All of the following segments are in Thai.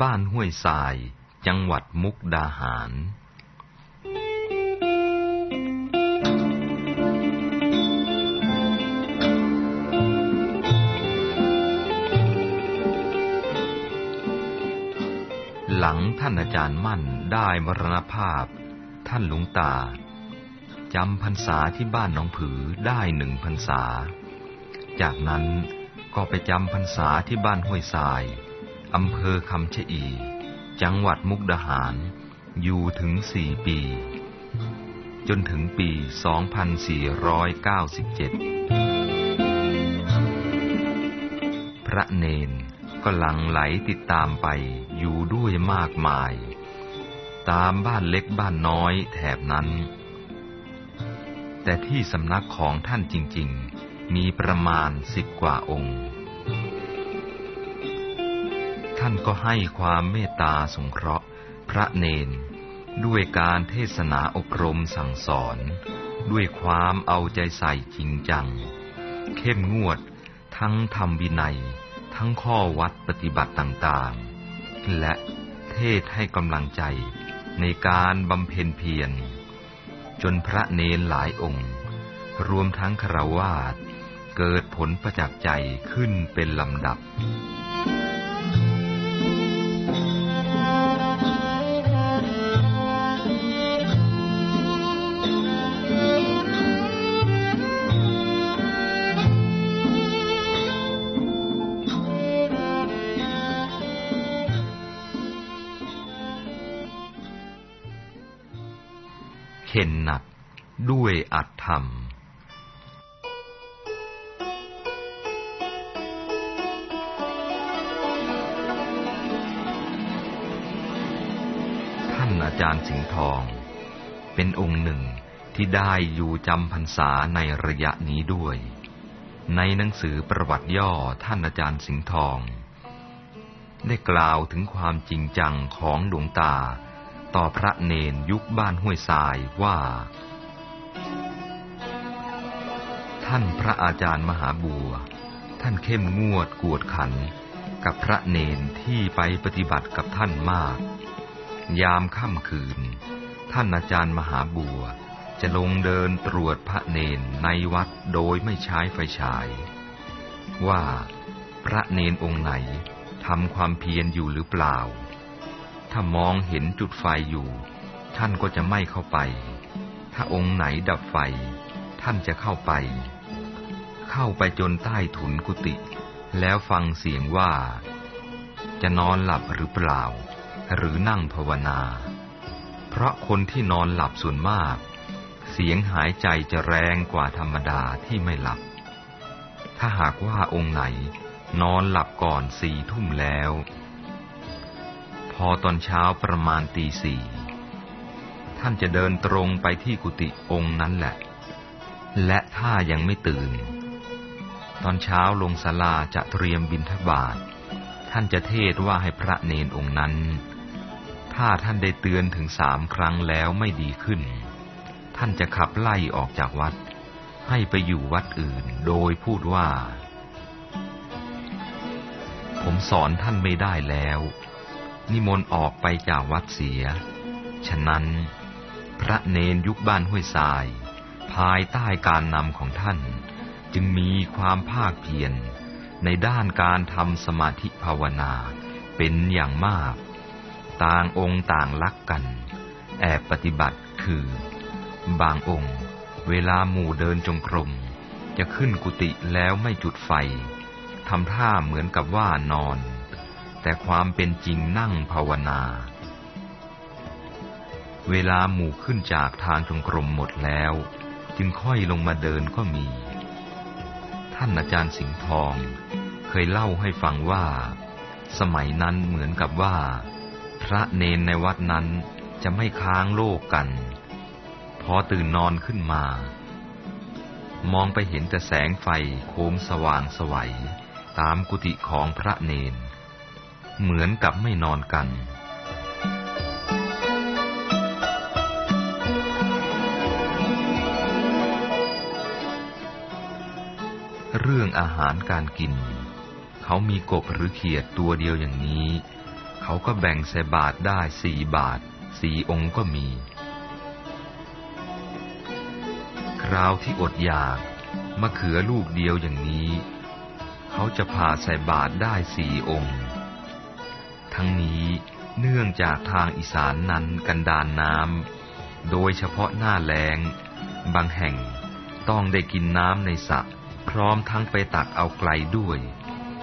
บ้านห้วยทราย จังหวัดมุกดาหาร หลังท่านอาจารย์มั่นได้มรณภาพ ท่านหลวงตาจำพรรษาที่บ้านหนองผือได้หนึ่งพรรษา จากนั้นก็ไปจำพรรษาที่บ้านห้วยทราย อำเภอคำชะอี จังหวัดมุกดาหาร อยู่ถึงสี่ปี จนถึงปี 2497 พระเนนก็หลังไหลติดตามไปอยู่ด้วยมากมาย ตามบ้านเล็กบ้านน้อยแถบนั้น แต่ที่สำนักของท่านจริง ๆ มีประมาณสิบกว่าองค์านก็ให้ความเมตตาสงเคราะห์ พระเนน ด้วยการเทศนาอบรมสั่งสอน ด้วยความเอาใจใส่จริงจัง เข้มงวด ทั้งธรรมวินัย ทั้งข้อวัดปฏิบัติต่างๆ และเทศให้กำลังใจในการบำเพ็ญเพียร จนพระเนนหลายองค์ รวมทั้งคราวาสเกิดผลประจักษ์ใจขึ้นเป็นลำดับ ข็นหนักด้วยอัตธรรม ท่านอาจารย์สิงห์ทอง เป็นองค์หนึ่งที่ได้อยู่จำพรรษาในระยะนี้ด้วย ในหนังสือประวัติย่อท่านอาจารย์สิงห์ทอง ได้กล่าวถึงความจริงจังของดวงตา ต่อพระเนนยุคบ้านห้วยทรายว่า ท่านพระอาจารย์มหาบัว ท่านเข้มงวดกวดขัน กับพระเนนที่ไปปฏิบัติกับท่านมาก ยามค่ำคืน ท่านอาจารย์มหาบัว จะลงเดินตรวจพระเนนในวัดโดยไม่ใช้ไฟฉาย ว่าพระเนนองค์ไหนทำความเพียรอยู่หรือเปล่า ถ้ามองเห็นจุดไฟอยู่ ท่านก็จะไม่เข้าไป ถ้าองค์ไหนดับไฟ ท่านจะเข้าไป เข้าไปจนใต้ถุนกุฏิแล้วฟังเสียงว่า จะนอนหลับหรือเปล่า หรือนั่งภาวนา เพราะคนที่นอนหลับส่วนมาก เสียงหายใจจะแรงกว่าธรรมดาที่ไม่หลับ ถ้าหากว่าองค์ไหน นอนหลับก่อนสี่ทุ่มแล้ว พอตอนเช้าประมาณตีสี่ท่านจะเดินตรงไปที่กุฏิองค์นั้นแหละ และถ้ายังไม่ตื่น ตอนเช้าลงศาลาจะเตรียมบิณฑบาตท่านจะเทศว่าให้พระเนนองค์นั้น ถ้าท่านได้เตือนถึงสามครั้งแล้วไม่ดีขึ้น ท่านจะขับไล่ออกจากวัด ให้ไปอยู่วัดอื่นโดยพูดว่า ผมสอนท่านไม่ได้แล้ว นิมนต์ออกไปจากวัดเสีย ฉะนั้น พระเนนยุคบ้านห้วยทราย ภายใต้การนำของท่าน จึงมีความภาคเพียรในด้านการทำสมาธิภาวนาเป็นอย่างมาก ต่างองค์ต่างรักกัน แอบปฏิบัติคือ บางองค์ เวลาหมู่เดินจงกรม จะขึ้นกุฏิแล้วไม่จุดไฟทำท่าเหมือนกับว่านอน แต่ความเป็นจริงนั่งภาวนา เวลาหมู่ขึ้นจากทางจงกรมหมดแล้ว จึงค่อยลงมาเดินก็มี ท่านอาจารย์สิงห์ทองเคยเล่าให้ฟังว่า สมัยนั้นเหมือนกับว่า พระเนนในวัดนั้นจะไม่ค้างโลกกัน พอตื่นนอนขึ้นมา มองไปเห็นแต่แสงไฟโคมสว่างสวัยตามกุฏิของพระเนน เหมือนกับไม่นอนกัน เรื่องอาหารการกิน เขามีกบหรือเขียดตัวเดียวอย่างนี้ เขาก็แบ่งใส่บาทได้สี่บาทสี่องค์ก็มี คราวที่อดอยากมะเขือลูกเดียวอย่างนี้ เขาจะพาใส่บาทได้สี่องค์ ทั้งนี้เนื่องจากทางอีสานนั้นกันดานน้ำ โดยเฉพาะหน้าแล้ง บางแห่งต้องได้กินน้ำในสระพร้อมทั้งไปตักเอาไกลด้วย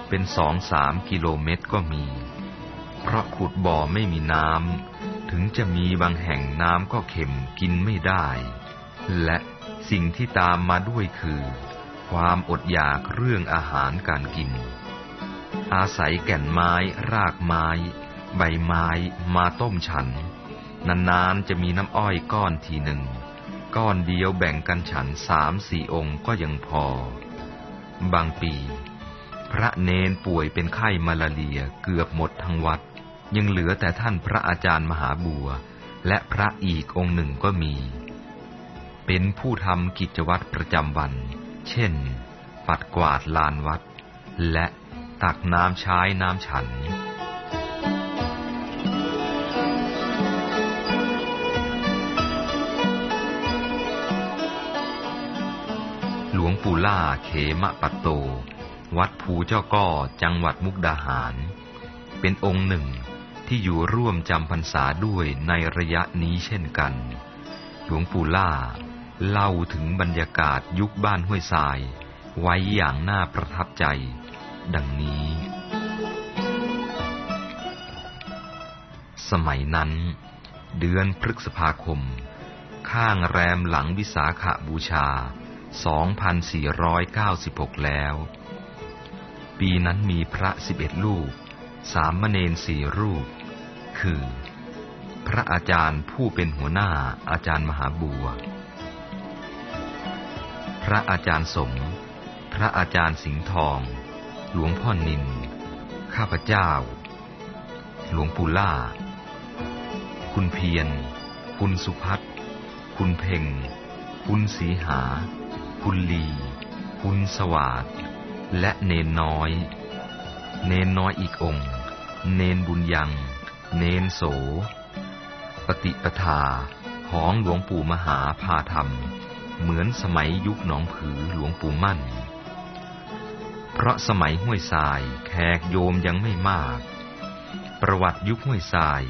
เป็นสองสามกิโลเมตรก็มี เพราะขุดบ่อไม่มีน้ำ ถึงจะมีบางแห่งน้ำก็เค็มกินไม่ได้ และสิ่งที่ตามมาด้วยคือ ความอดอยากเรื่องอาหารการกิน อาศัยแก่นไม้ รากไม้ ใบไม้มาต้มฉัน นานๆจะมีน้ำอ้อยก้อนทีหนึ่ง ก้อนเดียวแบ่งกันฉันสามสี่องค์ก็ยังพอ บางปี พระเนนป่วยเป็นไข้มาลาเรียเกือบหมดทั้งวัด ยังเหลือแต่ท่านพระอาจารย์มหาบัว และพระอีกองค์หนึ่งก็มี เป็นผู้ทำกิจวัตรประจำวัน เช่น ปัดกวาดลานวัด และ ตักน้ำใช้น้ำฉัน หลวงปู่ล่าเขมะปัตโต วัดภูเจ้าก้อจังหวัดมุกดาหาร เป็นองค์หนึ่งที่อยู่ร่วมจำพรรษาด้วยในระยะนี้เช่นกัน หลวงปู่ล่าเล่าถึงบรรยากาศยุคบ้านห้วยทราย ไว้อย่างน่าประทับใจ ดังนี้ สมัยนั้น เดือนพฤษภาคม ข้างแรมหลังวิสาขบูชา 2496 แล้ว ปีนั้นมีพระสิบเอ็ดลูก สามเณรสี่รูป คือ พระอาจารย์ผู้เป็นหัวหน้าอาจารย์มหาบัว พระอาจารย์สม พระอาจารย์สิงห์ทอง หลวงพ่อนิน ข้าพเจ้า หลวงปู่ล่า คุณเพียร คุณสุพัฒน์คุณเพ่ง คุณสีหา คุณลี คุณสวาดและเนนน้อย เนนน้อยอีกองค์ เนนบุญยัง เนนโส ปฏิปทาของหลวงปู่มหาพาธรรม เหมือนสมัยยุคหนองผือหลวงปู่มั่น เพราะสมัยห้วยทรายแขกโยมยังไม่มาก ประวัติยุคห้วยทราย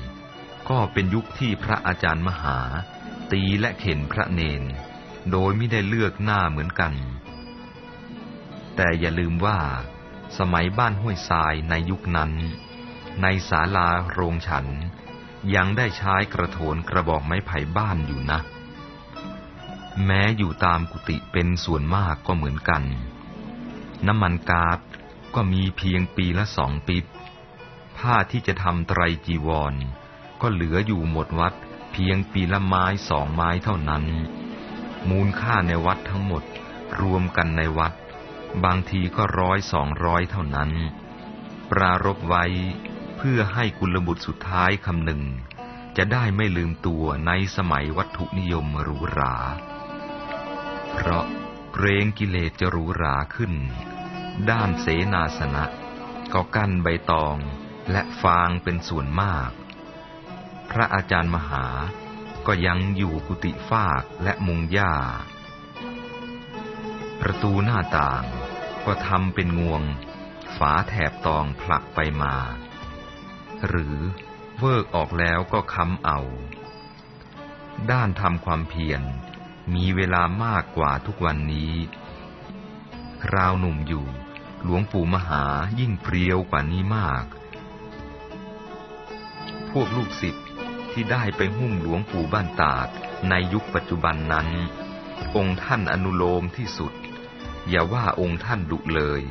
ก็เป็นยุคที่พระอาจารย์มหา ตีและเข็นพระเนน โดยไม่ได้เลือกหน้าเหมือนกัน แต่อย่าลืมว่า สมัยบ้านห้วยทรายในยุคนั้น ในศาลาโรงฉัน ยังได้ใช้กระโถนกระบอกไม้ไผ่บ้านอยู่นะ แม้อยู่ตามกุฏิเป็นส่วนมากก็เหมือนกัน น้ำมันกาดก็มีเพียงปีละสองปิบผ้าที่จะทำไตรจีวร ก็เหลืออยู่หมดวัดเพียงปีละไม้สองไม้เท่านั้น มูลค่าในวัดทั้งหมดรวมกันในวัด บางทีก็ร้อยสองร้อยเท่านั้น ปรารบไว้เพื่อให้กุลบุตรสุดท้ายคำหนึ่ง จะได้ไม่ลืมตัวในสมัยวัตถุนิยมหรูหรา เพราะเกรงกิเลสจะหรูหราขึ้น ด้านเสนาสนะ ก็กั้นใบตองและฟางเป็นส่วนมาก พระอาจารย์มหาก็ยังอยู่กุฏิฟากและมุงหญ้า ประตูหน้าต่างก็ทำเป็นงวง ฝาแถบตองผลักไปมา หรือเวิกออกแล้วก็ค้ำเอา ด้านทำความเพียรมีเวลามากกว่าทุกวันนี้ คราวหนุ่มอยู่ หลวงปู่มหายิ่งเพรียวกว่านี้มาก พวกลูกศิษย์ที่ได้ไปหุ้มหลวงปู่บ้านตากในยุคปัจจุบันนั้น องค์ท่านอนุโลมที่สุด อย่าว่าองค์ท่านดุเลย